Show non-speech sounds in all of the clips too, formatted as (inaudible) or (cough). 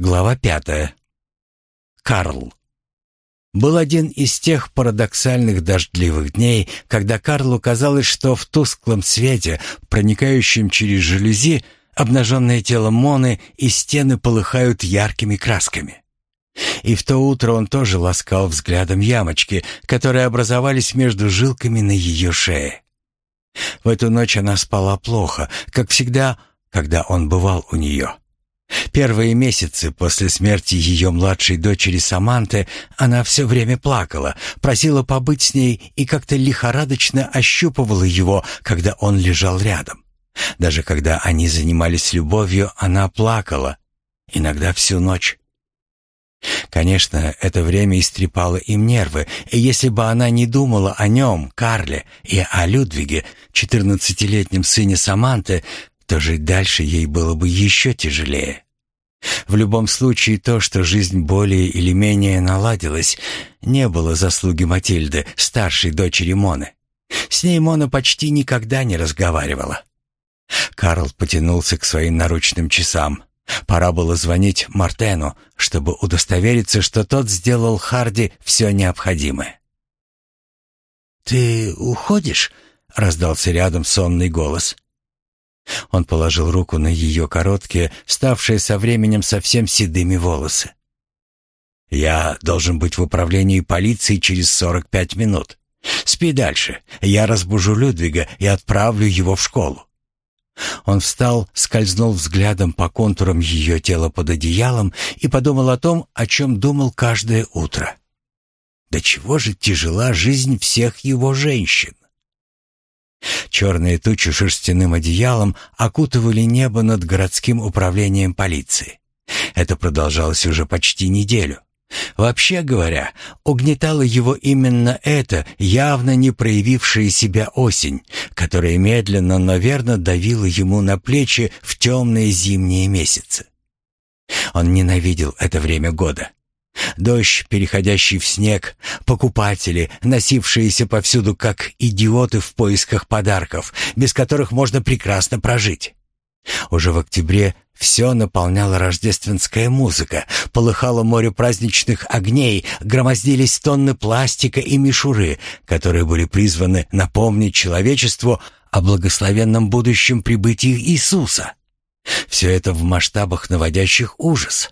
Глава пятая. Карл. Был один из тех парадоксальных дождливых дней, когда Карлу казалось, что в тусклом свете, проникающем через жалюзи, обнаженное тело Моны и стены полыхают яркими красками. И в то утро он тоже ласкал взглядом ямочки, которые образовались между жилками на ее шее. В эту ночь она спала плохо, как всегда, когда он бывал у нее. Первые месяцы после смерти ее младшей дочери Саманты она все время плакала, просила побыть с ней и как-то лихорадочно ощупывала его, когда он лежал рядом. Даже когда они занимались любовью, она плакала, иногда всю ночь. Конечно, это время истрепало им нервы, и если бы она не думала о нем, Карле, и о Людвиге, четырнадцатилетнем сыне Саманты, то жить дальше ей было бы еще тяжелее. В любом случае, то, что жизнь более или менее наладилась, не было заслуги Матильды, старшей дочери Моны. С ней Мона почти никогда не разговаривала. Карл потянулся к своим наручным часам. Пора было звонить Мартену, чтобы удостовериться, что тот сделал Харди все необходимое. «Ты уходишь?» — раздался рядом сонный голос. Он положил руку на ее короткие, ставшие со временем совсем седыми волосы. «Я должен быть в управлении полиции через сорок пять минут. Спи дальше. Я разбужу Людвига и отправлю его в школу». Он встал, скользнул взглядом по контурам ее тела под одеялом и подумал о том, о чем думал каждое утро. «Да чего же тяжела жизнь всех его женщин?» Черные тучи шерстяным одеялом окутывали небо над городским управлением полиции. Это продолжалось уже почти неделю. Вообще говоря, угнетало его именно это, явно не проявившая себя осень, которая медленно, но верно давила ему на плечи в темные зимние месяцы. Он ненавидел это время года. Дождь, переходящий в снег, покупатели, носившиеся повсюду как идиоты в поисках подарков, без которых можно прекрасно прожить. Уже в октябре все наполняла рождественская музыка, полыхало море праздничных огней, громоздились тонны пластика и мишуры, которые были призваны напомнить человечеству о благословенном будущем прибытии Иисуса. Все это в масштабах наводящих ужас.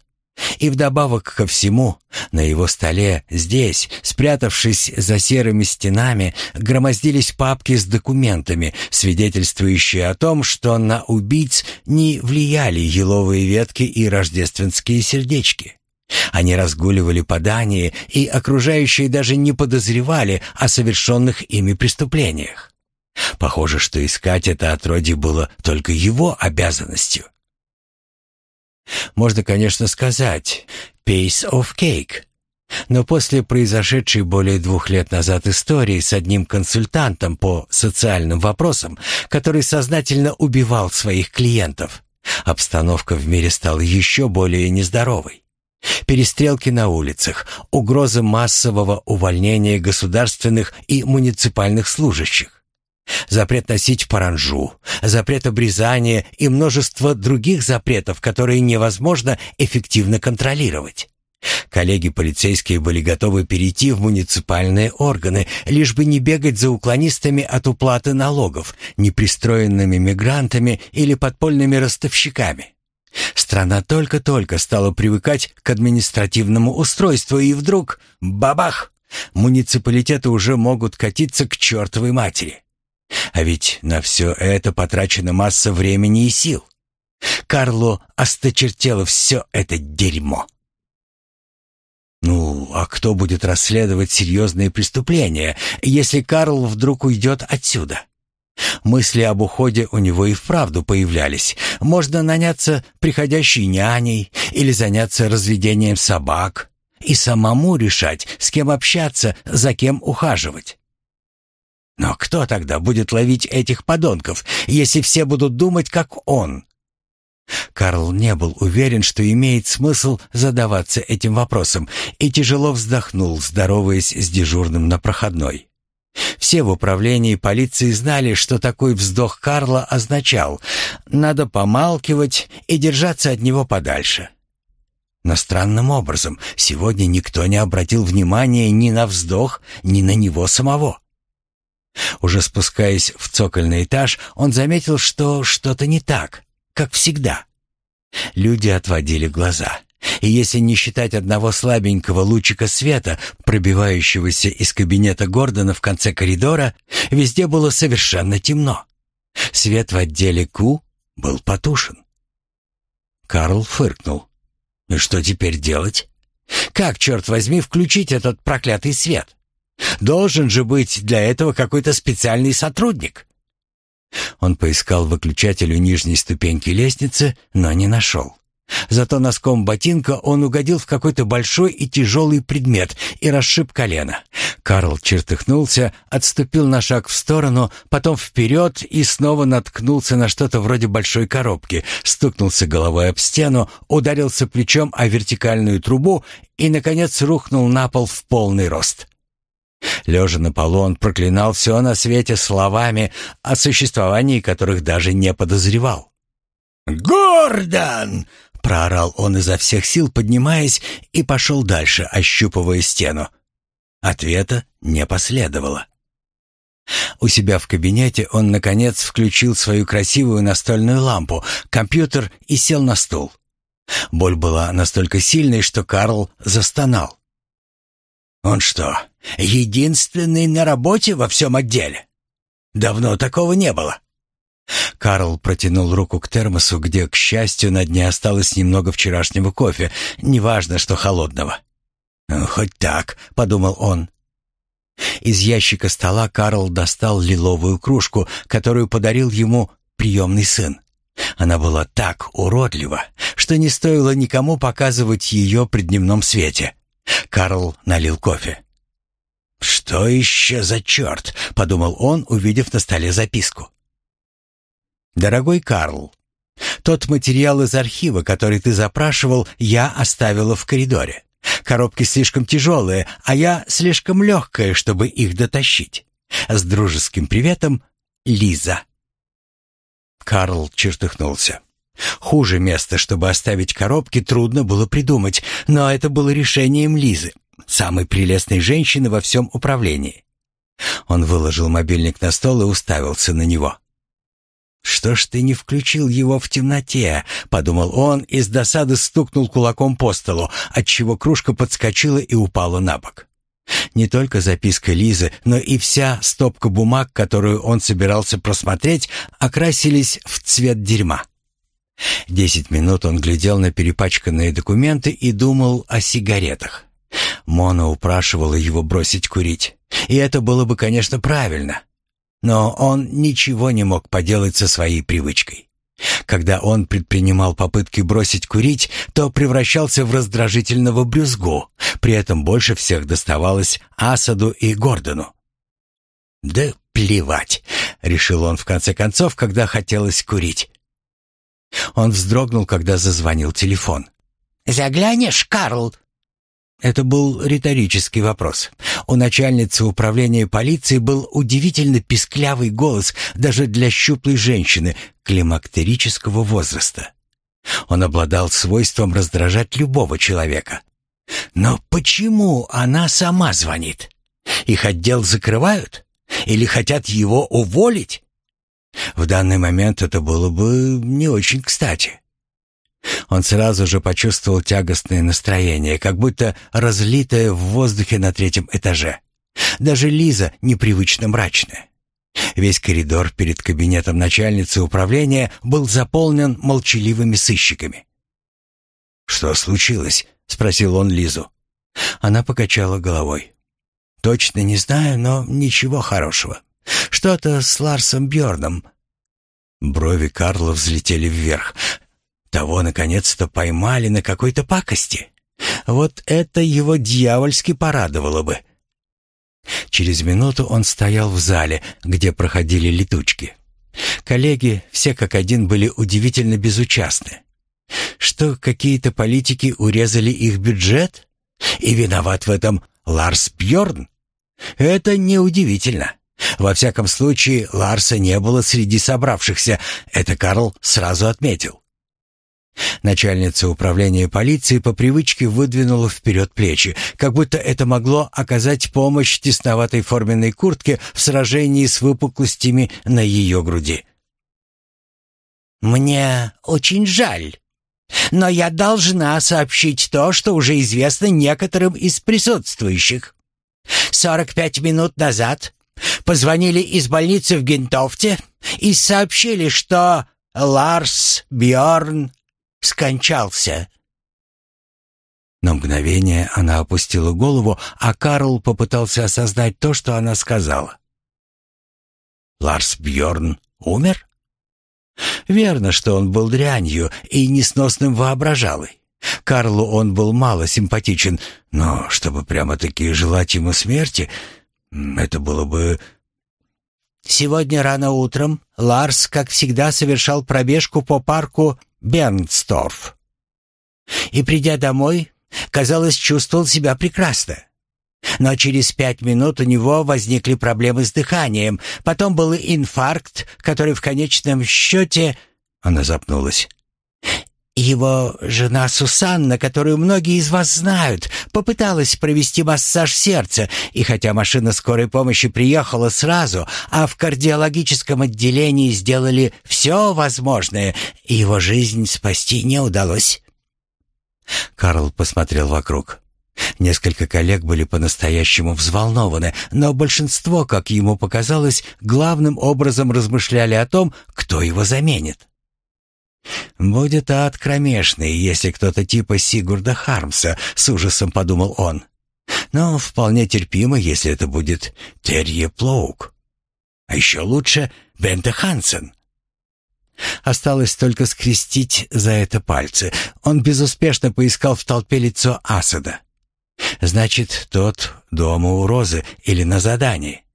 И вдобавок ко всему, на его столе, здесь, спрятавшись за серыми стенами, громоздились папки с документами, свидетельствующие о том, что на убийц не влияли еловые ветки и рождественские сердечки. Они разгуливали по Дании, и окружающие даже не подозревали о совершенных ими преступлениях. Похоже, что искать это отродье было только его обязанностью. Можно, конечно, сказать «piece of cake», но после произошедшей более двух лет назад истории с одним консультантом по социальным вопросам, который сознательно убивал своих клиентов, обстановка в мире стала еще более нездоровой. Перестрелки на улицах, угрозы массового увольнения государственных и муниципальных служащих, Запрет носить паранжу, запрет обрезания и множество других запретов, которые невозможно эффективно контролировать. Коллеги полицейские были готовы перейти в муниципальные органы, лишь бы не бегать за уклонистами от уплаты налогов, непристроенными мигрантами или подпольными ростовщиками. Страна только-только стала привыкать к административному устройству, и вдруг — бабах! Муниципалитеты уже могут катиться к чертовой матери. А ведь на все это потрачена масса времени и сил. Карло осточертело все это дерьмо. Ну, а кто будет расследовать серьезные преступления, если Карл вдруг уйдет отсюда? Мысли об уходе у него и вправду появлялись. Можно наняться приходящей няней или заняться разведением собак и самому решать, с кем общаться, за кем ухаживать. Но кто тогда будет ловить этих подонков, если все будут думать, как он? Карл не был уверен, что имеет смысл задаваться этим вопросом, и тяжело вздохнул, здороваясь с дежурным на проходной. Все в управлении полиции знали, что такой вздох Карла означал «надо помалкивать и держаться от него подальше». Но странным образом сегодня никто не обратил внимания ни на вздох, ни на него самого. Уже спускаясь в цокольный этаж, он заметил, что что-то не так, как всегда. Люди отводили глаза. И если не считать одного слабенького лучика света, пробивающегося из кабинета Гордона в конце коридора, везде было совершенно темно. Свет в отделе Ку был потушен. Карл фыркнул. «И что теперь делать? Как, черт возьми, включить этот проклятый свет? Должен же быть для этого какой-то специальный сотрудник». Он поискал выключатель у нижней ступеньки лестницы, но не нашел. Зато носком ботинка он угодил в какой-то большой и тяжелый предмет и расшиб колено. Карл чертыхнулся, отступил на шаг в сторону, потом вперед и снова наткнулся на что-то вроде большой коробки, стукнулся головой об стену, ударился плечом о вертикальную трубу и, наконец, рухнул на пол в полный рост. Лежа на полу, он проклинал все на свете словами, о существовании которых даже не подозревал. «Гордон!» проорал он изо всех сил, поднимаясь, и пошел дальше, ощупывая стену. Ответа не последовало. У себя в кабинете он, наконец, включил свою красивую настольную лампу, компьютер и сел на стул. Боль была настолько сильной, что Карл застонал. «Он что, единственный на работе во всем отделе? Давно такого не было». Карл протянул руку к термосу, где, к счастью, на дне осталось немного вчерашнего кофе, неважно, что холодного. «Ну, «Хоть так», — подумал он. Из ящика стола Карл достал лиловую кружку, которую подарил ему приемный сын. Она была так уродлива, что не стоило никому показывать ее при дневном свете. Карл налил кофе. «Что еще за черт?» — подумал он, увидев на столе записку. Дорогой Карл, тот материал из архива, который ты запрашивал, я оставила в коридоре. Коробки слишком тяжелые, а я слишком легкая, чтобы их дотащить. С дружеским приветом, Лиза. Карл чертыхнулся. Хуже места, чтобы оставить коробки, трудно было придумать, но это было решением Лизы, самой прелестной женщины во всем управлении. Он выложил мобильник на стол и уставился на него. «Что ж ты не включил его в темноте?» — подумал он и с досады стукнул кулаком по столу, отчего кружка подскочила и упала на бок. Не только записка Лизы, но и вся стопка бумаг, которую он собирался просмотреть, окрасились в цвет дерьма. Десять минут он глядел на перепачканные документы и думал о сигаретах. Мона упрашивала его бросить курить. И это было бы, конечно, правильно. Но он ничего не мог поделать со своей привычкой. Когда он предпринимал попытки бросить курить, то превращался в раздражительного брюзгу. При этом больше всех доставалось Асаду и Гордону. «Да плевать», — решил он в конце концов, когда хотелось курить. Он вздрогнул, когда зазвонил телефон. «Заглянешь, Карл?» Это был риторический вопрос. У начальницы управления полиции был удивительно писклявый голос даже для щуплой женщины климактерического возраста. Он обладал свойством раздражать любого человека. Но почему она сама звонит? Их отдел закрывают? Или хотят его уволить? В данный момент это было бы не очень кстати. Он сразу же почувствовал тягостное настроение, как будто разлитое в воздухе на третьем этаже. Даже Лиза непривычно мрачная. Весь коридор перед кабинетом начальницы управления был заполнен молчаливыми сыщиками. «Что случилось?» — спросил он Лизу. Она покачала головой. «Точно не знаю, но ничего хорошего. Что-то с Ларсом Бьорном». Брови Карла взлетели вверх. Того, наконец-то, поймали на какой-то пакости. Вот это его дьявольски порадовало бы. Через минуту он стоял в зале, где проходили летучки. Коллеги, все как один, были удивительно безучастны. Что какие-то политики урезали их бюджет? И виноват в этом Ларс Бьорн? Это неудивительно. Во всяком случае, Ларса не было среди собравшихся, это Карл сразу отметил. Начальница управления полиции по привычке выдвинула вперед плечи, как будто это могло оказать помощь тесноватой форменной куртке в сражении с выпуклостями на ее груди. «Мне очень жаль, но я должна сообщить то, что уже известно некоторым из присутствующих. Сорок пять минут назад позвонили из больницы в Гентофте и сообщили, что Ларс Бьорн скончался. На мгновение она опустила голову, а Карл попытался осознать то, что она сказала. Ларс Бьорн умер? Верно, что он был дрянью и несносным воображалой. Карлу он был мало симпатичен, но чтобы прямо-таки желать ему смерти, это было бы... Сегодня рано утром Ларс, как всегда, совершал пробежку по парку Бернсторф. И, придя домой, казалось, чувствовал себя прекрасно. Но через пять минут у него возникли проблемы с дыханием. Потом был инфаркт, который в конечном счете... Она запнулась. Его жена Сусанна, которую многие из вас знают, попыталась провести массаж сердца, и хотя машина скорой помощи приехала сразу, а в кардиологическом отделении сделали все возможное, его жизнь спасти не удалось. Карл посмотрел вокруг. Несколько коллег были по-настоящему взволнованы, но большинство, как ему показалось, главным образом размышляли о том, кто его заменит. «Будет ад кромешный, если кто-то типа Сигурда Хармса», — с ужасом подумал он. «Но вполне терпимо, если это будет Терье Плоук. А еще лучше Бенте Хансен». Осталось только скрестить за это пальцы. Он безуспешно поискал в толпе лицо Асада. Значит, тот дома у Розы или на задании.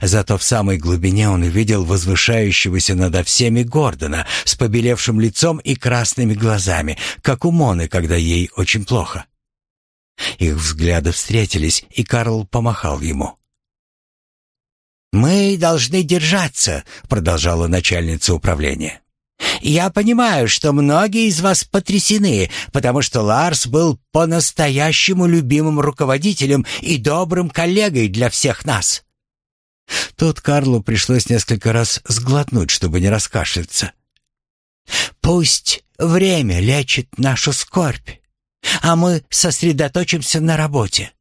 Зато в самой глубине он увидел возвышающегося над всеми Гордона с побелевшим лицом и красными глазами, как у Моны, когда ей очень плохо. Их взгляды встретились, и Карл помахал ему. «Мы должны держаться», — продолжала начальница управления. «Я понимаю, что многие из вас потрясены, потому что Ларс был по-настоящему любимым руководителем и добрым коллегой для всех нас. Тут Карлу пришлось несколько раз сглотнуть, чтобы не раскашляться. «Пусть время лечит нашу скорбь, а мы сосредоточимся на работе.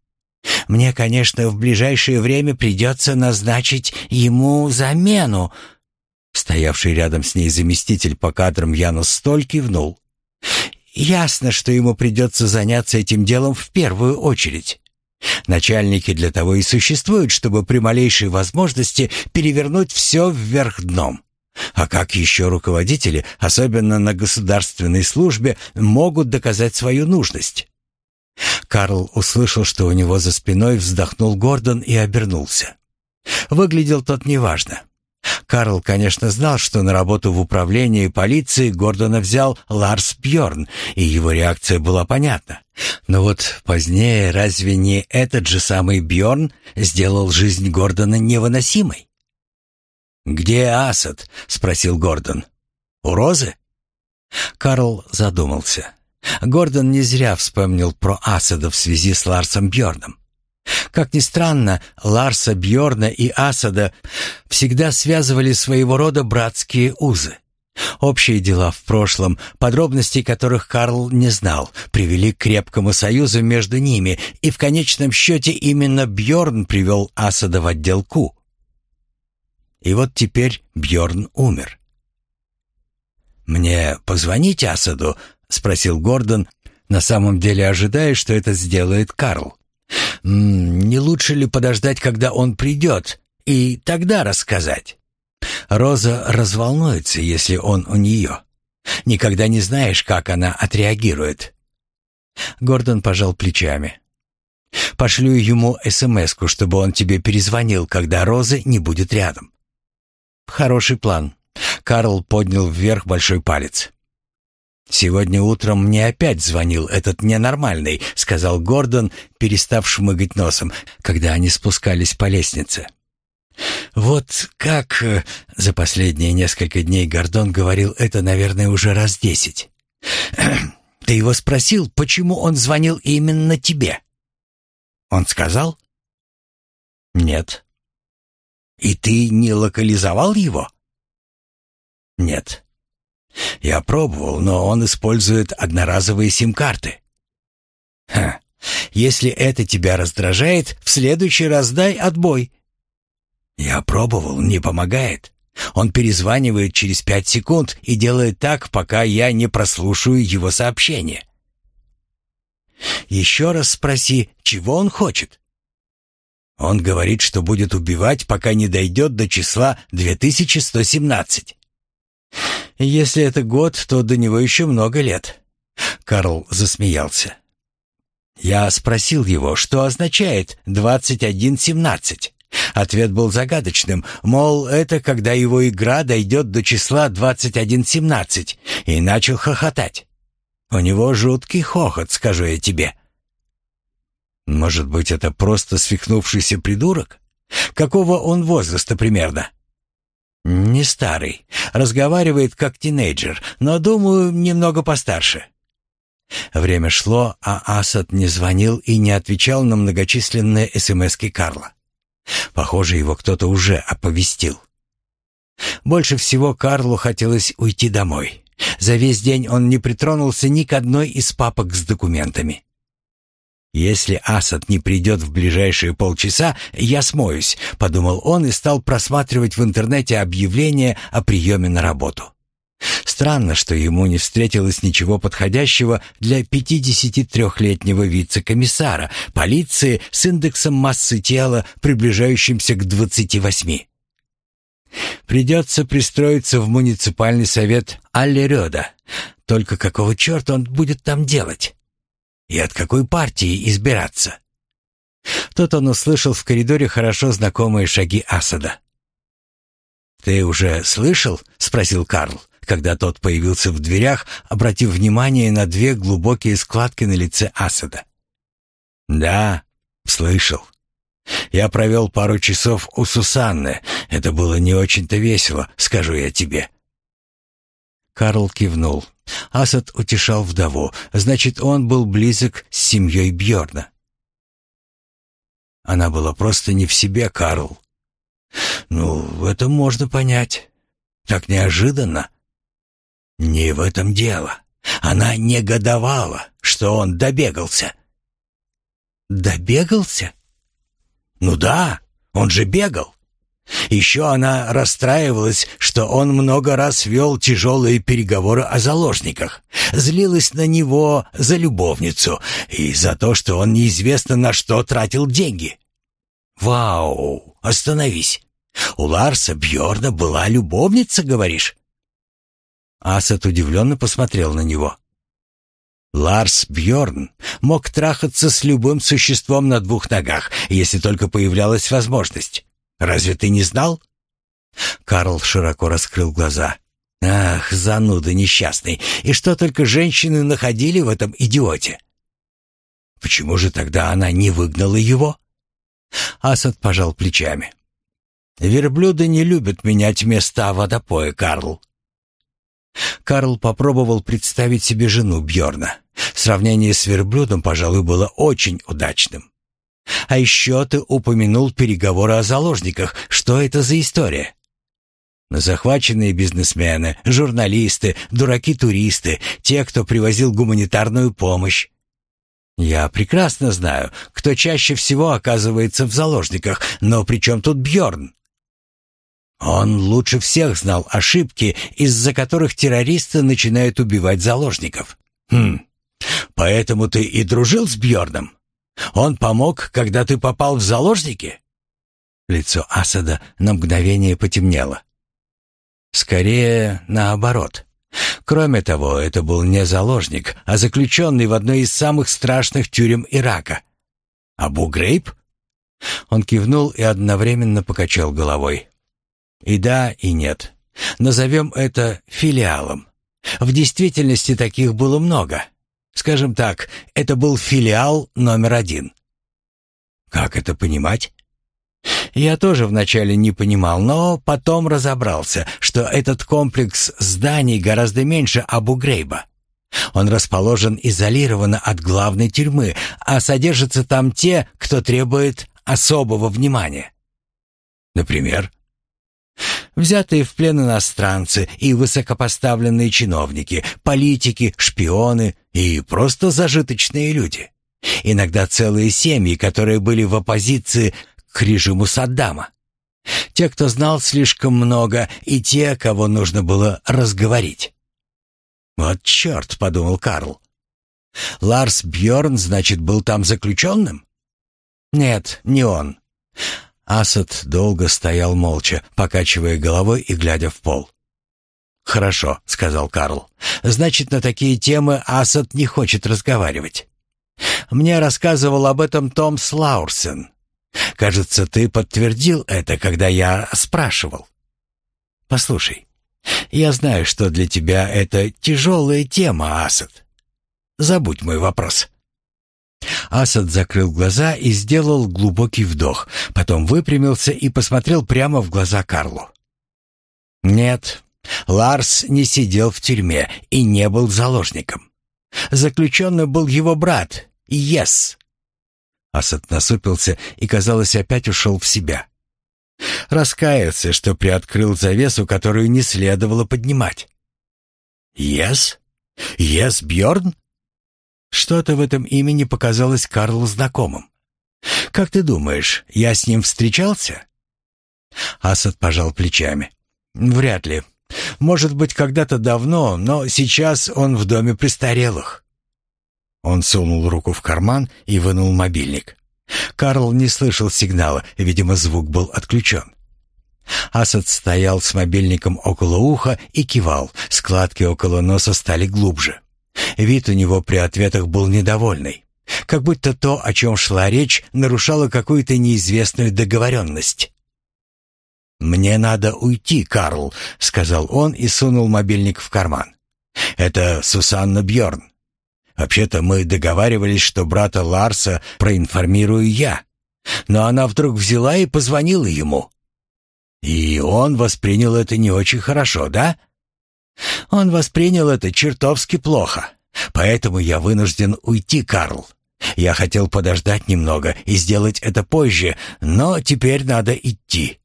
Мне, конечно, в ближайшее время придется назначить ему замену». Стоявший рядом с ней заместитель по кадрам Янус Столь кивнул. «Ясно, что ему придется заняться этим делом в первую очередь. Начальники для того и существуют, чтобы при малейшей возможности перевернуть все вверх дном. А как еще руководители, особенно на государственной службе, могут доказать свою нужность? Карл услышал, что у него за спиной вздохнул Гордон и обернулся. Выглядел тот неважно. Карл, конечно, знал, что на работу в управлении полиции Гордона взял Ларс Бьорн, и его реакция была понятна. Но вот позднее разве не этот же самый Бьорн сделал жизнь Гордона невыносимой? «Где Асад?» — спросил Гордон. «У Розы?» Карл задумался. Гордон не зря вспомнил про Асада в связи с Ларсом Бьорном. Как ни странно, Ларса Бьорна и Асада всегда связывали своего рода братские узы. Общие дела в прошлом, подробностей которых Карл не знал, привели к крепкому союзу между ними, и в конечном счете именно Бьорн привел Асада в отдел Ку. И вот теперь Бьорн умер. «Мне позвонить Асаду?» — спросил Гордон, на самом деле ожидая, что это сделает Карл. «Не лучше ли подождать, когда он придет, и тогда рассказать?» Роза разволнуется, если он у нее. Никогда не знаешь, как она отреагирует. Гордон пожал плечами. Пошлю ему СМСку, чтобы он тебе перезвонил, когда Розы не будет рядом. Хороший план. Карл поднял вверх большой палец. «Сегодня утром мне опять звонил этот ненормальный», — сказал Гордон, перестав шмыгать носом, когда они спускались по лестнице. Вот как э, за последние несколько дней Гордон говорил это, наверное, уже раз десять. (clears throat) Ты его спросил, почему он звонил именно тебе? Он сказал? Нет. И ты не локализовал его? Нет. Я пробовал, но он использует одноразовые сим-карты. Ха. Если это тебя раздражает, в следующий раз дай отбой. Я пробовал, не помогает. Он перезванивает через пять секунд и делает так, пока я не прослушаю его сообщение. Еще раз спроси, чего он хочет. Он говорит, что будет убивать, пока не дойдет до числа 2117. Если это год, то до него еще много лет. Карл засмеялся. Я спросил его, что означает 2117. Ответ был загадочным, мол, это когда его игра дойдет до числа 2117, и начал хохотать. У него жуткий хохот, скажу я тебе. Может быть, это просто свихнувшийся придурок? Какого он возраста примерно? Не старый. Разговаривает как тинейджер, но, думаю, немного постарше. Время шло, а Асад не звонил и не отвечал на многочисленные СМСки Карла. Похоже, его кто-то уже оповестил. Больше всего Карлу хотелось уйти домой. За весь день он не притронулся ни к одной из папок с документами. «Если Асад не придет в ближайшие полчаса, я смоюсь», — подумал он и стал просматривать в интернете объявления о приеме на работу. Странно, что ему не встретилось ничего подходящего для 53-летнего вице-комиссара полиции с индексом массы тела, приближающимся к 28. Придется пристроиться в муниципальный совет Аллерёда. Только какого черта он будет там делать? И от какой партии избираться? Тут он услышал в коридоре хорошо знакомые шаги Асада. «Ты уже слышал?» — спросил Карл когда тот появился в дверях, обратив внимание на две глубокие складки на лице Асада. «Да, слышал. Я провел пару часов у Сусанны. Это было не очень-то весело, скажу я тебе». Карл кивнул. Асад утешал вдову, значит, он был близок с семьей Бьорна. Она была просто не в себе, Карл. Ну, это можно понять. Так неожиданно. Не в этом дело. Она негодовала, что он добегался. Добегался? Ну да, он же бегал. Еще она расстраивалась, что он много раз вел тяжелые переговоры о заложниках, злилась на него за любовницу и за то, что он неизвестно на что тратил деньги. Вау, остановись. У Ларса Бьорна была любовница, говоришь? Асад удивленно посмотрел на него. Ларс Бьорн мог трахаться с любым существом на двух ногах, если только появлялась возможность. Разве ты не знал? Карл широко раскрыл глаза. Ах, зануда несчастный. И что только женщины находили в этом идиоте? Почему же тогда она не выгнала его? Асад пожал плечами. Верблюды не любят менять места водопоя, Карл. Карл попробовал представить себе жену Бьорна. Сравнение с верблюдом, пожалуй, было очень удачным. А еще ты упомянул переговоры о заложниках. Что это за история? Захваченные бизнесмены, журналисты, дураки-туристы, те, кто привозил гуманитарную помощь. Я прекрасно знаю, кто чаще всего оказывается в заложниках, но при чем тут Бьорн? Он лучше всех знал ошибки, из-за которых террористы начинают убивать заложников. Хм. Поэтому ты и дружил с Бьорном? Он помог, когда ты попал в заложники? Лицо Асада на мгновение потемнело. Скорее, наоборот. Кроме того, это был не заложник, а заключенный в одной из самых страшных тюрем Ирака. Абу Грейб? Он кивнул и одновременно покачал головой. И да, и нет. Назовем это филиалом. В действительности таких было много. Скажем так, это был филиал номер один. Как это понимать? Я тоже вначале не понимал, но потом разобрался, что этот комплекс зданий гораздо меньше Абу-Грейба. Он расположен изолированно от главной тюрьмы, а содержатся там те, кто требует особого внимания. Например? Взятые в плен иностранцы и высокопоставленные чиновники, политики, шпионы и просто зажиточные люди. Иногда целые семьи, которые были в оппозиции к режиму Саддама. Те, кто знал слишком много, и те, кого нужно было разговорить. «Вот черт», — подумал Карл. «Ларс Бьорн, значит, был там заключенным?» «Нет, не он». Асад долго стоял молча, покачивая головой и глядя в пол. «Хорошо», — сказал Карл. «Значит, на такие темы Асад не хочет разговаривать. Мне рассказывал об этом Том Слаурсен. Кажется, ты подтвердил это, когда я спрашивал. Послушай, я знаю, что для тебя это тяжелая тема, Асад. Забудь мой вопрос. Асад закрыл глаза и сделал глубокий вдох, потом выпрямился и посмотрел прямо в глаза Карлу. Нет, Ларс не сидел в тюрьме и не был заложником. Заключенным был его брат, Ес. Асад насупился и, казалось, опять ушел в себя. Раскаялся, что приоткрыл завесу, которую не следовало поднимать. «Ес? Ес Бьорн?» Что-то в этом имени показалось Карлу знакомым. «Как ты думаешь, я с ним встречался?» Асад пожал плечами. «Вряд ли. Может быть, когда-то давно, но сейчас он в доме престарелых». Он сунул руку в карман и вынул мобильник. Карл не слышал сигнала, видимо, звук был отключен. Асад стоял с мобильником около уха и кивал, складки около носа стали глубже. Вид у него при ответах был недовольный, как будто то, о чем шла речь, нарушало какую-то неизвестную договоренность. «Мне надо уйти, Карл», — сказал он и сунул мобильник в карман. «Это Сусанна Бьорн. Вообще-то мы договаривались, что брата Ларса проинформирую я. Но она вдруг взяла и позвонила ему. И он воспринял это не очень хорошо, да? Он воспринял это чертовски плохо. Поэтому я вынужден уйти, Карл. Я хотел подождать немного и сделать это позже, но теперь надо идти.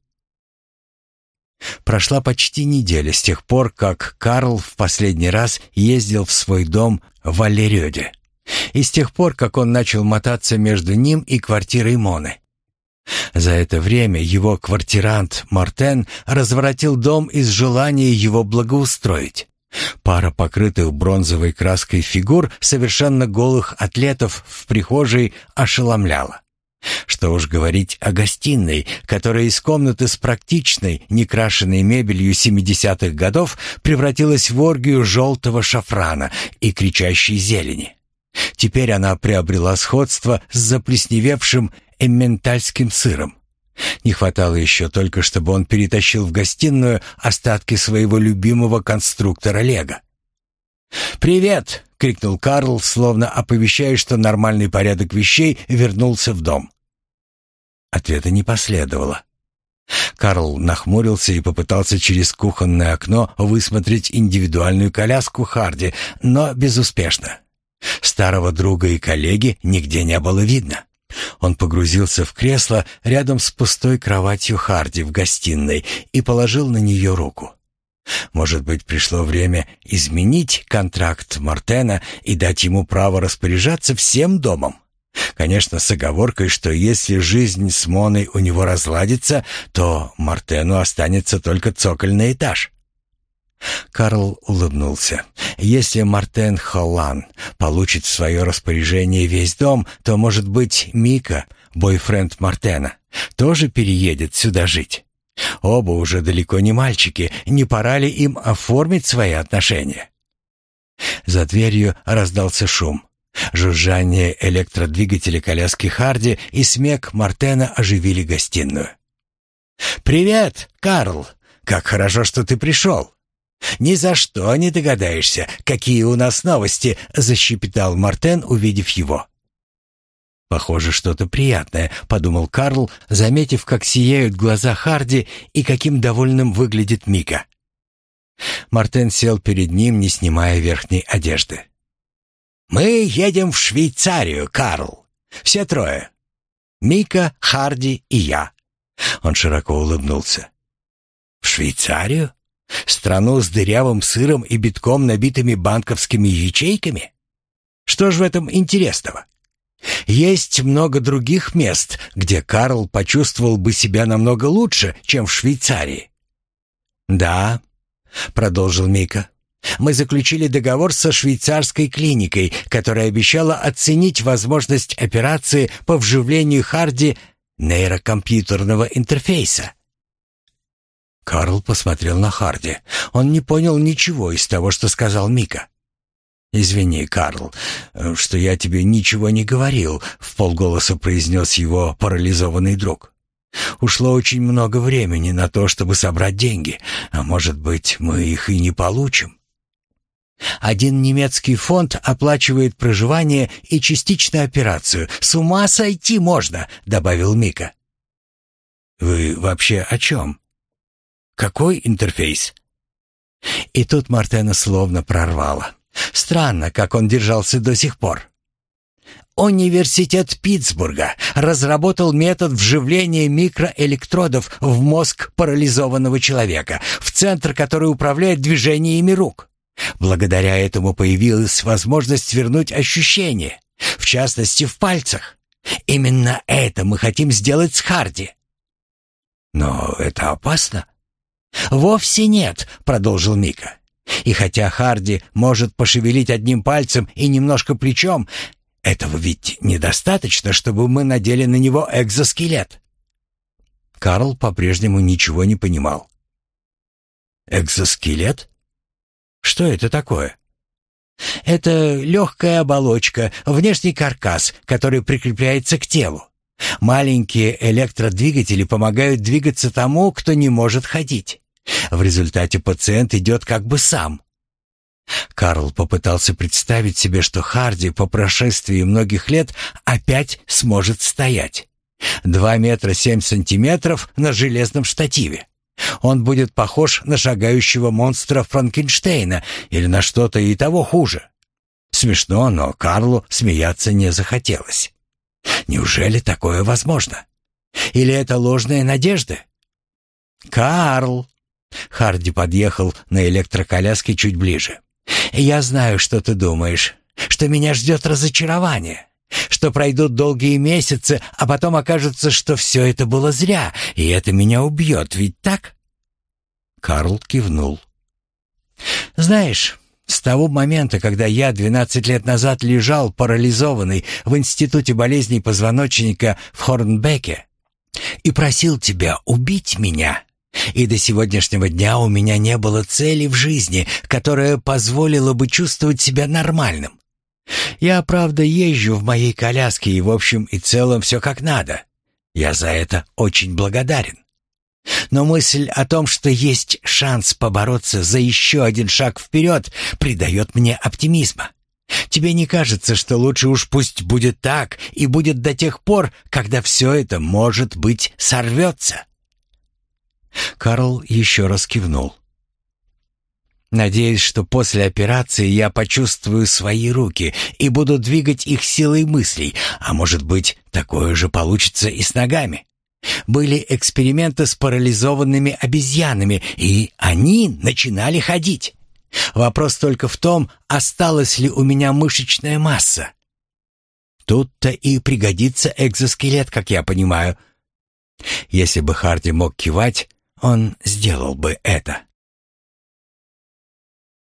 Прошла почти неделя с тех пор, как Карл в последний раз ездил в свой дом в Валерёде. И с тех пор, как он начал мотаться между ним и квартирой Моны. За это время его квартирант Мартен разворотил дом из желания его благоустроить. Пара покрытых бронзовой краской фигур совершенно голых атлетов в прихожей ошеломляла. Что уж говорить о гостиной, которая из комнаты с практичной, некрашенной мебелью 70-х годов превратилась в оргию желтого шафрана и кричащей зелени. Теперь она приобрела сходство с заплесневевшим эмментальским сыром. Не хватало еще только, чтобы он перетащил в гостиную остатки своего любимого конструктора Лего. «Привет!» — крикнул Карл, словно оповещая, что нормальный порядок вещей вернулся в дом. Ответа не последовало. Карл нахмурился и попытался через кухонное окно высмотреть индивидуальную коляску Харди, но безуспешно. Старого друга и коллеги нигде не было видно. Он погрузился в кресло рядом с пустой кроватью Харди в гостиной и положил на нее руку. Может быть, пришло время изменить контракт Мартена и дать ему право распоряжаться всем домом? Конечно, с оговоркой, что если жизнь с Моной у него разладится, то Мартену останется только цокольный этаж. Карл улыбнулся. Если Мартен Холлан получит в свое распоряжение весь дом, то, может быть, Мика, бойфренд Мартена, тоже переедет сюда жить. Оба уже далеко не мальчики, не пора ли им оформить свои отношения? За дверью раздался шум. Жужжание электродвигателя коляски Харди и смех Мартена оживили гостиную. «Привет, Карл! Как хорошо, что ты пришел!» «Ни за что не догадаешься, какие у нас новости!» — защепетал Мартен, увидев его. «Похоже, что-то приятное», — подумал Карл, заметив, как сияют глаза Харди и каким довольным выглядит Мика. Мартен сел перед ним, не снимая верхней одежды. «Мы едем в Швейцарию, Карл. Все трое. Мика, Харди и я». Он широко улыбнулся. «В Швейцарию? Страну с дырявым сыром и битком набитыми банковскими ячейками? Что ж в этом интересного? Есть много других мест, где Карл почувствовал бы себя намного лучше, чем в Швейцарии. Да, продолжил Мика. Мы заключили договор со швейцарской клиникой, которая обещала оценить возможность операции по вживлению Харди нейрокомпьютерного интерфейса. Карл посмотрел на Харди. Он не понял ничего из того, что сказал Мика. «Извини, Карл, что я тебе ничего не говорил», — в полголоса произнес его парализованный друг. «Ушло очень много времени на то, чтобы собрать деньги, а может быть, мы их и не получим». Один немецкий фонд оплачивает проживание и частично операцию. С ума сойти можно, добавил Мика. Вы вообще о чем? Какой интерфейс? И тут Мартена словно прорвало. Странно, как он держался до сих пор. Университет Питтсбурга разработал метод вживления микроэлектродов в мозг парализованного человека, в центр, который управляет движениями рук. Благодаря этому появилась возможность вернуть ощущения, в частности в пальцах. Именно это мы хотим сделать с Харди. Но это опасно. Вовсе нет, продолжил Мика. И хотя Харди может пошевелить одним пальцем и немножко плечом, этого ведь недостаточно, чтобы мы надели на него экзоскелет. Карл по-прежнему ничего не понимал. Экзоскелет? Что это такое? Это легкая оболочка, внешний каркас, который прикрепляется к телу. Маленькие электродвигатели помогают двигаться тому, кто не может ходить. В результате пациент идет как бы сам. Карл попытался представить себе, что Харди по прошествии многих лет опять сможет стоять. Два метра семь сантиметров на железном штативе. Он будет похож на шагающего монстра Франкенштейна или на что-то и того хуже. Смешно, но Карлу смеяться не захотелось. Неужели такое возможно? Или это ложная надежда? «Карл!» Харди подъехал на электроколяске чуть ближе. «Я знаю, что ты думаешь, что меня ждет разочарование, что пройдут долгие месяцы, а потом окажется, что все это было зря, и это меня убьет, ведь так?» Карл кивнул. «Знаешь, с того момента, когда я 12 лет назад лежал парализованный в Институте болезней позвоночника в Хорнбеке и просил тебя убить меня, и до сегодняшнего дня у меня не было цели в жизни, которая позволила бы чувствовать себя нормальным. Я, правда, езжу в моей коляске, и в общем и целом все как надо. Я за это очень благодарен. Но мысль о том, что есть шанс побороться за еще один шаг вперед, придает мне оптимизма. Тебе не кажется, что лучше уж пусть будет так и будет до тех пор, когда все это, может быть, сорвется?» Карл еще раз кивнул. Надеюсь, что после операции я почувствую свои руки и буду двигать их силой мыслей, а может быть, такое же получится и с ногами. Были эксперименты с парализованными обезьянами, и они начинали ходить. Вопрос только в том, осталась ли у меня мышечная масса. Тут-то и пригодится экзоскелет, как я понимаю. Если бы Харди мог кивать, он сделал бы это.